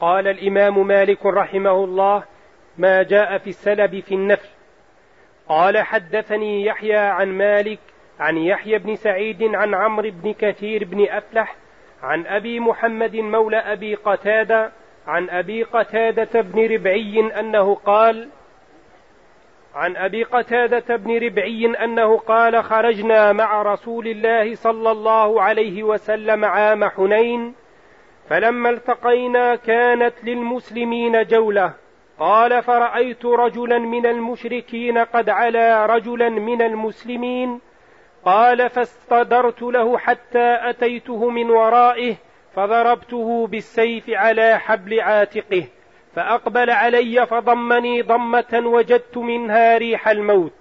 قال الإمام مالك رحمه الله ما جاء في السلب في النفل قال حدثني يحيى عن مالك عن يحيى بن سعيد عن عمرو بن كثير بن أفلح عن أبي محمد مولى أبي قتادة عن أبي قتادة بن ربعي أنه قال عن أبي قتادة بن ربعي أنه قال خرجنا مع رسول الله صلى الله عليه وسلم عام حنين فلما التقينا كانت للمسلمين جولة. قال فرأيت رجلا من المشركين قد علا رجلا من المسلمين. قال فاستدرت له حتى أتيته من ورائه فضربته بالسيف على حبل عاتقه. فأقبل علي فضمني ضمة وجدت منها ريح الموت.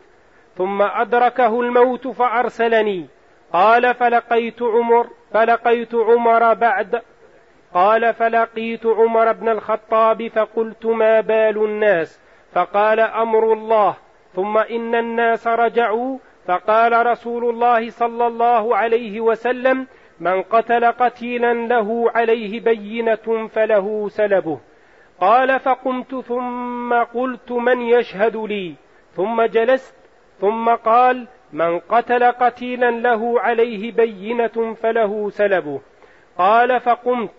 ثم أدركه الموت فأرسلني. قال فلقيت عمر فلقيت عمر بعد قال فلقيت عمر بن الخطاب فقلت ما بال الناس؟ فقال أمر الله. ثم إن الناس رجعوا فقال رسول الله صلى الله عليه وسلم من قتل قتيلا له عليه بينة فله سلبه. قال فقمت ثم قلت من يشهد لي؟ ثم جلست ثم قال من قتل قتيلا له عليه بينة فله سلبه. قال فقمت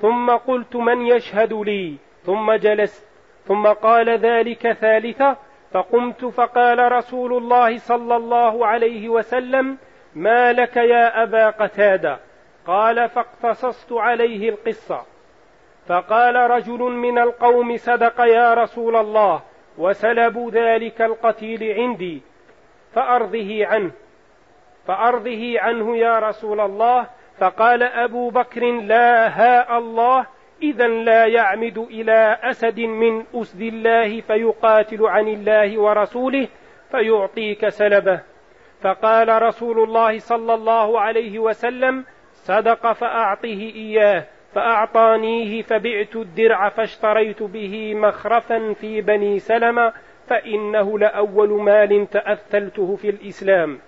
ثم قلت من يشهد لي؟ ثم جلست. ثم قال ذلك ثالثة فقمت فقال رسول الله صلى الله عليه وسلم ما لك يا أبا قتادة؟ قال فاقتصصت عليه القصة. فقال رجل من القوم صدق يا رسول الله وسلبوا ذلك القتيل عندي فأرضه عنه. فأرضه عنه يا رسول الله فقال أبو بكر لا هاء الله إذا لا يعمد إلى أسد من أسد الله فيقاتل عن الله ورسوله فيعطيك سلبه. فقال رسول الله صلى الله عليه وسلم صدق فأعطه إياه فأعطانيه فبعت الدرع فاشتريت به مخرفا في بني سلمة فإنه لأول مال تأثلته في الإسلام.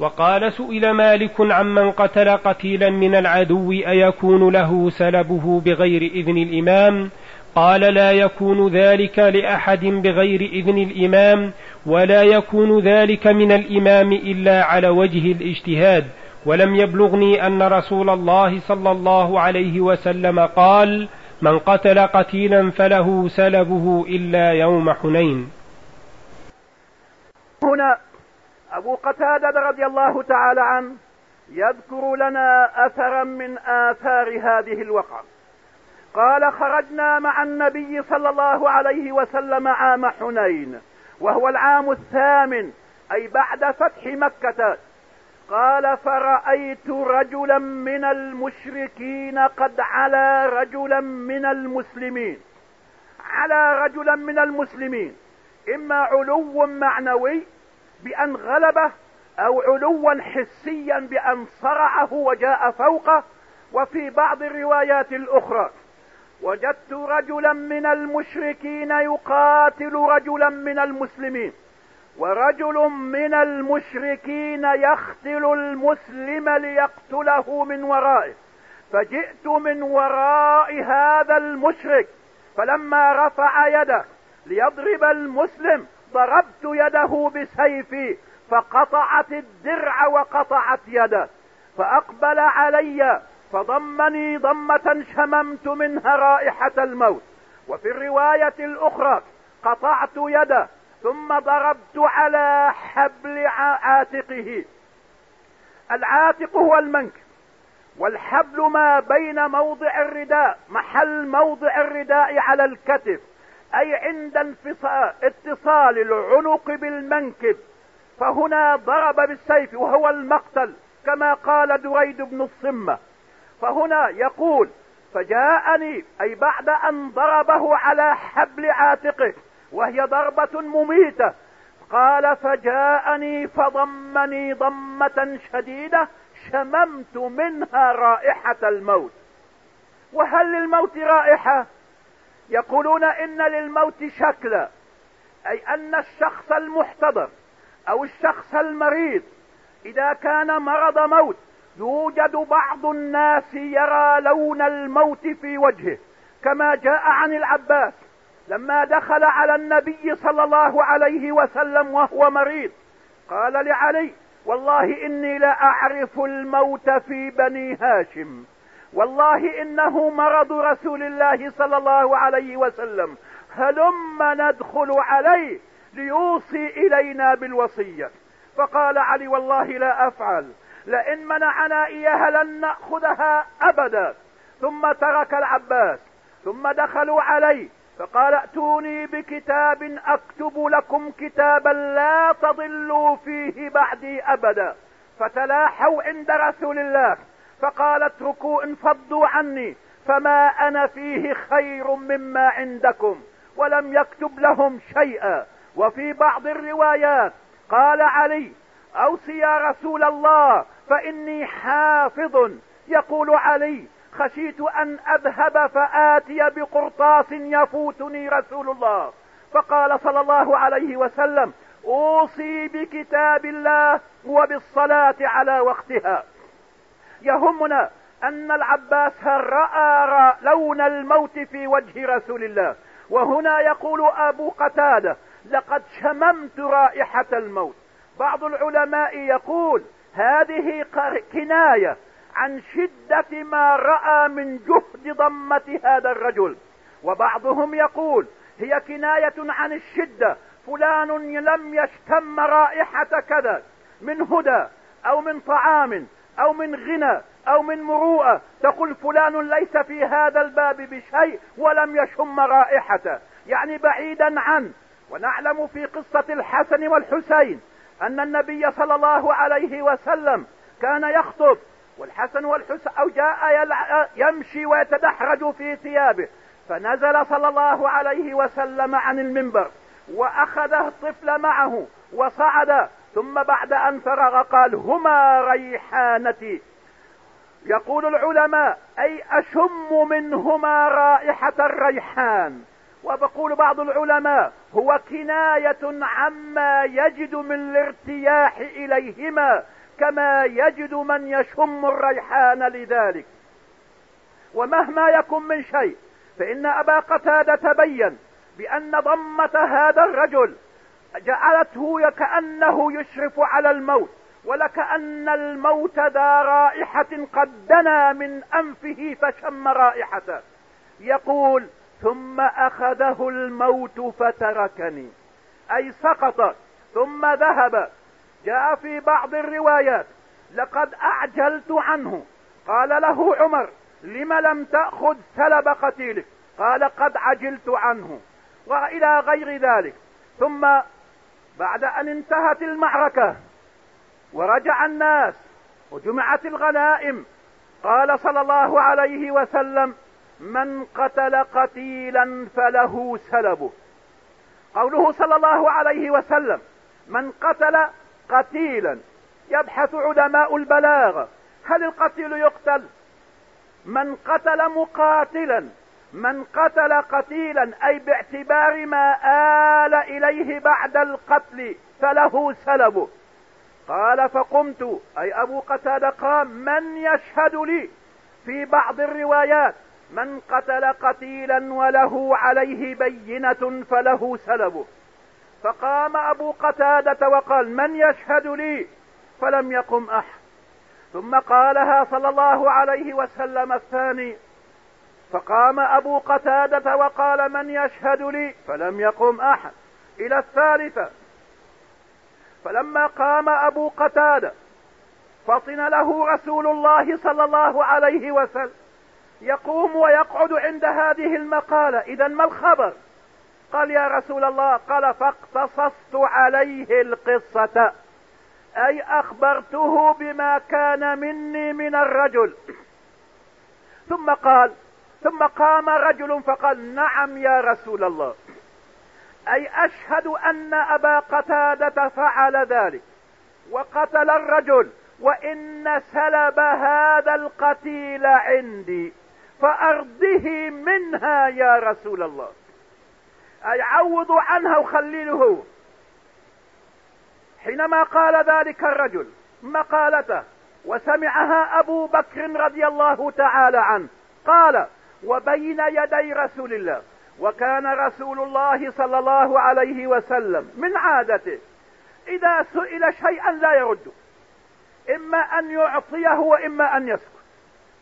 وقال سئل مالك عمن قتل قتيلا من العدو أيكون له سلبه بغير إذن الإمام؟ قال لا يكون ذلك لأحد بغير إذن الإمام ولا يكون ذلك من الإمام إلا على وجه الاجتهاد. ولم يبلغني أن رسول الله صلى الله عليه وسلم قال من قتل قتيلا فله سلبه إلا يوم حنين هنا أبو قتادة رضي الله تعالى عنه يذكر لنا أثرا من آثار هذه الوقعة. قال خرجنا مع النبي صلى الله عليه وسلم عام حنين وهو العام الثامن أي بعد فتح مكة. قال فرأيت رجلا من المشركين قد علا رجلا من المسلمين. على رجلا من المسلمين إما علو معنوي بأن غلبه أو علوا حسيا بأن صرعه وجاء فوقه وفي بعض الروايات الأخرى وجدت رجلا من المشركين يقاتل رجلا من المسلمين ورجل من المشركين يختل المسلم ليقتله من ورائه. فجئت من وراء هذا المشرك فلما رفع يده ليضرب المسلم ضربت يده بسيفي فقطعت الدرع وقطعت يده. فأقبل علي فضمني ضمة شممت منها رائحة الموت. وفي الرواية الأخرى قطعت يده ثم ضربت على حبل عاتقه. العاتق هو المنكب والحبل ما بين موضع الرداء محل موضع الرداء على الكتف. أي عند اتصال العنق بالمنكب. فهنا ضرب بالسيف وهو المقتل كما قال دريد بن الصمة. فهنا يقول فجاءني أي بعد أن ضربه على حبل عاتقه وهي ضربة مميتة. قال فجاءني فضمني ضمة شديدة شممت منها رائحة الموت. وهل للموت رائحة؟ يقولون إن للموت شكلا أي أن الشخص المحتضر أو الشخص المريض إذا كان مرض موت يوجد بعض الناس يرى لون الموت في وجهه كما جاء عن العباس لما دخل على النبي صلى الله عليه وسلم وهو مريض قال لعلي والله إني لا اعرف الموت في بني هاشم. والله إنه مرض رسول الله صلى الله عليه وسلم. هلم ندخل عليه ليوصي إلينا بالوصية. فقال علي والله لا أفعل. لئن منعنا إياها لن نأخذها أبدا. ثم ترك العباس. ثم دخلوا علي فقال ائتوني بكتاب أكتب لكم كتابا لا تضلوا فيه بعدي أبدا. فتلاحوا عند رسول الله. فقال اتركوا انفضوا عني فما أنا فيه خير مما عندكم ولم يكتب لهم شيئا. وفي بعض الروايات قال علي أوصي يا رسول الله فإني حافظ. يقول علي خشيت أن أذهب فآتي بقرطاس يفوتني رسول الله. فقال صلى الله عليه وسلم أوصي بكتاب الله وبالصلاة على وقتها. يهمنا أن العباس رأى لون الموت في وجه رسول الله. وهنا يقول أبو قتادة لقد شممت رائحة الموت. بعض العلماء يقول هذه كناية عن شدة ما رأى من جهد ضمة هذا الرجل. وبعضهم يقول هي كناية عن الشدة فلان لم يشتم رائحة كذا من هدى أو من طعام. أو من غنى أو من مروءة تقول فلان ليس في هذا الباب بشيء ولم يشم رائحته. يعني بعيدا عن ونعلم في قصة الحسن والحسين أن النبي صلى الله عليه وسلم كان يخطب والحسن والحسين أو جاء يمشي ويتدحرج في ثيابه. فنزل صلى الله عليه وسلم عن المنبر واخذ الطفل معه وصعد ثم بعد أن فرغ قال هما ريحانتي يقول العلماء أي أشم منهما رائحة الريحان. وبقول بعض العلماء هو كناية عما يجد من الارتياح إليهما كما يجد من يشم الريحان لذلك. ومهما يكن من شيء فإن أبا قتادة تبين بأن ضمة هذا الرجل جعلته كأنه يشرف على الموت ولكأن الموت ذا رائحة قد دنا من أنفه فشم رائحته. يقول ثم أخذه الموت فتركني. أي سقط ثم ذهب. جاء في بعض الروايات لقد أعجلت عنه. قال له عمر لم لم تأخذ سلب قتيلك؟ قال قد عجلت عنه. وإلى غير ذلك. ثم بعد أن انتهت المعركة ورجع الناس وجمعت الغنائم قال صلى الله عليه وسلم من قتل قتيلا فله سلبه. قوله صلى الله عليه وسلم من قتل قتيلا يبحث علماء البلاغة هل القتيل يقتل؟ من قتل مقاتلا من قتل قتيلا أي باعتبار ما آل إليه بعد القتل فله سلبه قال فقمت. أي أبو قتادة قام من يشهد لي؟ في بعض الروايات من قتل قتيلا وله عليه بينة فله سلبه فقام أبو قتادة وقال من يشهد لي؟ فلم يقم أحد. ثم قالها صلى الله عليه وسلم الثاني فقام أبو قتادة وقال من يشهد لي؟ فلم يقم أحد. إلى الثالثة. فلما قام أبو قتادة فطن له رسول الله صلى الله عليه وسلم يقوم ويقعد عند هذه المقالة. اذا ما الخبر؟ قال يا رسول الله قال فاقتصصت عليه القصة أي أخبرته بما كان مني من الرجل. ثم قال ثم قام رجل فقال نعم يا رسول الله. أي أشهد أن أبا قتادة فعل ذلك. وقتل الرجل. وإن سلب هذا القتيل عندي. فأرضه منها يا رسول الله. أي عوضوا عنها وخليله حينما قال ذلك الرجل مقالته وسمعها أبو بكر رضي الله تعالى عنه قال وبين يدي رسول الله. وكان رسول الله صلى الله عليه وسلم من عادته إذا سئل شيئا لا يرد. إما أن يعطيه وإما أن يسكت.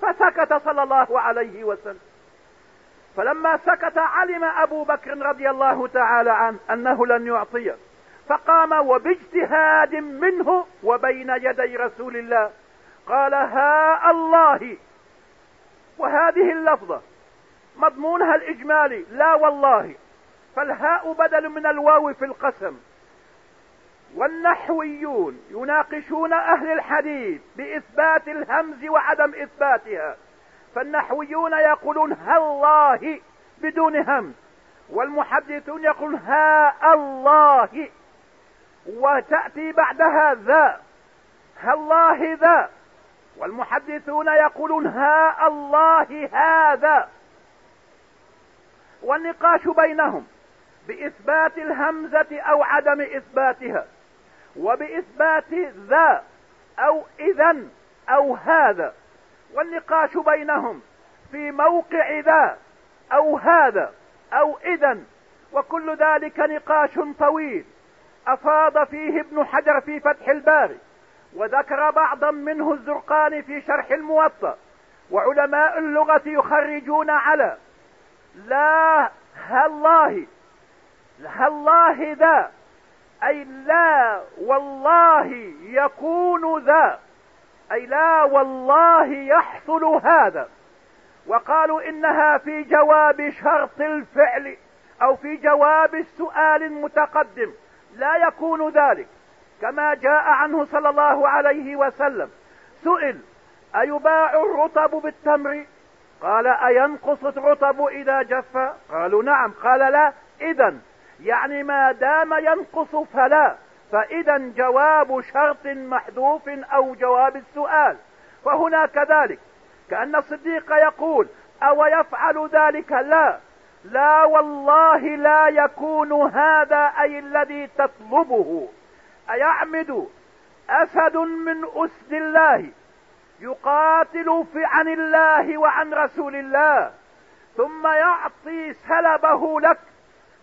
فسكت صلى الله عليه وسلم. فلما سكت علم أبو بكر رضي الله تعالى عنه أنه لن يعطيه. فقام وباجتهاد منه وبين يدي رسول الله. قال ها الله! وهذه اللفظة مضمونها الإجمالي لا والله فالهاء بدل من الواو في القسم. والنحويون يناقشون أهل الحديث بإثبات الهمز وعدم إثباتها فالنحويون يقولون هالله بدون همز والمحدثون يقولون ها الله وتأتي بعدها ذا هالله ذا. والمحدثون يقولون ها الله هذا. والنقاش بينهم بإثبات الهمزة أو عدم إثباتها وبإثبات ذا أو إذا أو هذا. والنقاش بينهم في موقع ذا أو هذا أو إذا وكل ذلك نقاش طويل أفاض فيه ابن حجر في فتح الباري. وذكر بعضا منه الزرقاني في شرح الموطأ. وعلماء اللغة يخرجون على لا هالله هالله ذا أي لا والله يكون ذا أي لا والله يحصل هذا. وقالوا إنها في جواب شرط الفعل أو في جواب السؤال المتقدم. لا يكون ذلك. كما جاء عنه صلى الله عليه وسلم. سئل أيباع الرطب بالتمر؟ قال أينقص الرطب إذا جف؟ قالوا نعم. قال لا. إذا يعني ما دام ينقص فلا. فإذا جواب شرط محذوف أو جواب السؤال. فهنا كذلك كأن الصديق يقول أو يفعل ذلك؟ لا. لا والله لا يكون هذا أي الذي تطلبه. أيعمد أسد من أسد الله يقاتل في عن الله وعن رسول الله ثم يعطي سلبه لك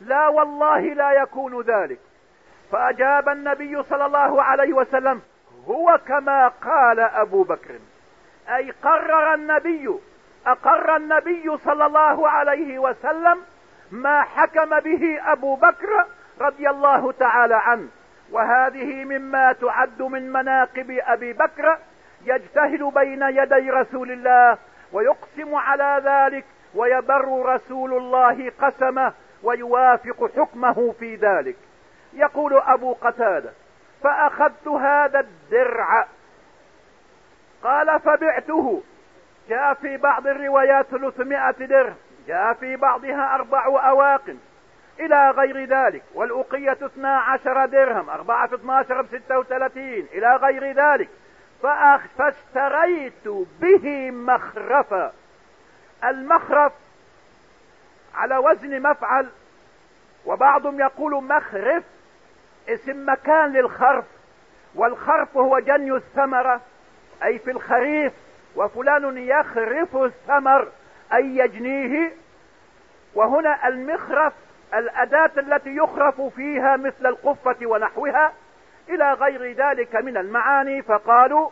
لا والله لا يكون ذلك. فأجاب النبي صلى الله عليه وسلم هو كما قال أبو بكر أي قرر النبي أقر النبي صلى الله عليه وسلم ما حكم به أبو بكر رضي الله تعالى عنه. وهذه مما تعد من مناقب أبي بكر يجتهد بين يدي رسول الله ويقسم على ذلك ويبر رسول الله قسمه ويوافق حكمه في ذلك. يقول أبو قتادة فأخذت هذا الدرع. قال فبعته. جاء في بعض الروايات 300 درهم جاء في بعضها أربع أواق. إلى غير ذلك والأقية 12 درهم أربعة في 12 ب 36 إلى غير ذلك. فاشتريت به مخرفا المخرف على وزن مفعل وبعضهم يقول مخرف اسم مكان للخرف والخرف هو جني الثمرة أي في الخريف وفلان يخرف الثمر أي يجنيه. وهنا المخرف الأداة التي يخرف فيها مثل القفة ونحوها إلى غير ذلك من المعاني فقالوا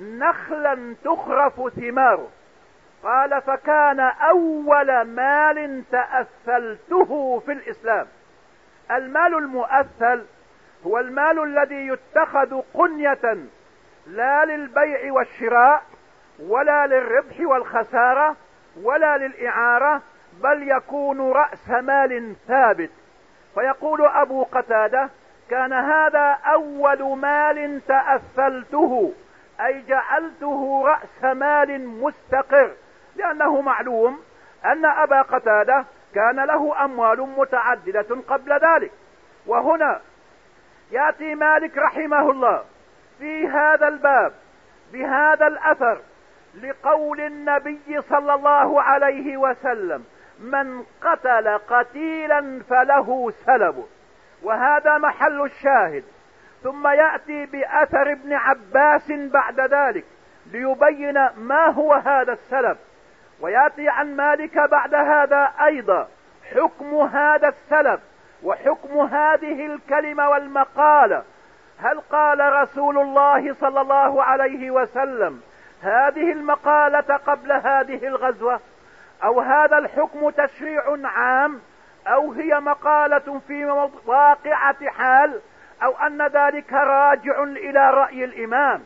نخلا تخرف ثماره. قال فكان أول مال تأثلته في الإسلام. المال المؤثل هو المال الذي يتخذ قنية لا للبيع والشراء ولا للربح والخسارة ولا للإعارة بل يكون رأس مال ثابت. فيقول أبو قتادة كان هذا أول مال تأثلته أي جعلته رأس مال مستقر. لأنه معلوم أن أبا قتادة كان له أموال متعددة قبل ذلك. وهنا يأتي مالك رحمه الله في هذا الباب بهذا الأثر لقول النبي صلى الله عليه وسلم من قتل قتيلا فله سلبه وهذا محل الشاهد. ثم يأتي بأثر ابن عباس بعد ذلك ليبين ما هو هذا السلب. ويأتي عن مالك بعد هذا أيضا حكم هذا السلف وحكم هذه الكلمة والمقالة هل قال رسول الله صلى الله عليه وسلم هذه المقالة قبل هذه الغزوة؟ أو هذا الحكم تشريع عام أو هي مقالة في واقعة حال أو أن ذلك راجع إلى رأي الإمام.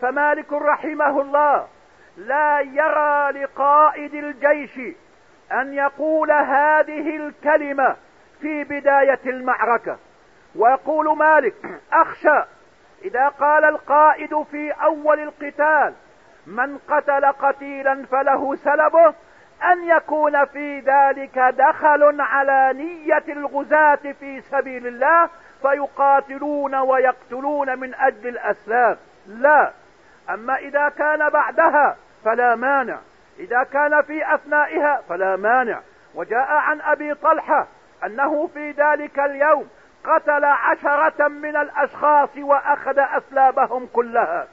فمالك رحمه الله لا يرى لقائد الجيش أن يقول هذه الكلمة في بداية المعركة. ويقول مالك أخشى إذا قال القائد في أول القتال من قتل قتيلا فله سلبه أن يكون في ذلك دخل على نية الغزاة في سبيل الله فيقاتلون ويقتلون من أجل الاسلام لا. أما إذا كان بعدها فلا مانع. إذا كان في أثنائها فلا مانع. وجاء عن أبي طلحة أنه في ذلك اليوم قتل عشرة من الأشخاص وأخذ أسلابهم كلها.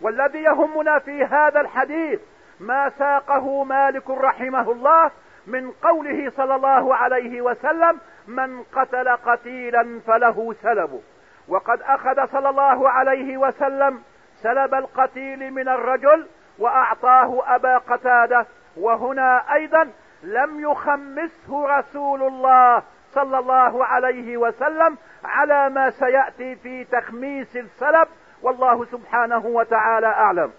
والذي يهمنا في هذا الحديث ما ساقه مالك رحمه الله من قوله صلى الله عليه وسلم من قتل قتيلا فله سلب وقد أخذ صلى الله عليه وسلم سلب القتيل من الرجل وأعطاه أبا قتادة وهنا أيضا لم يخمسه رسول الله صلى الله عليه وسلم على ما سيأتي في تخميس السلب والله سبحانه وتعالى أعلم.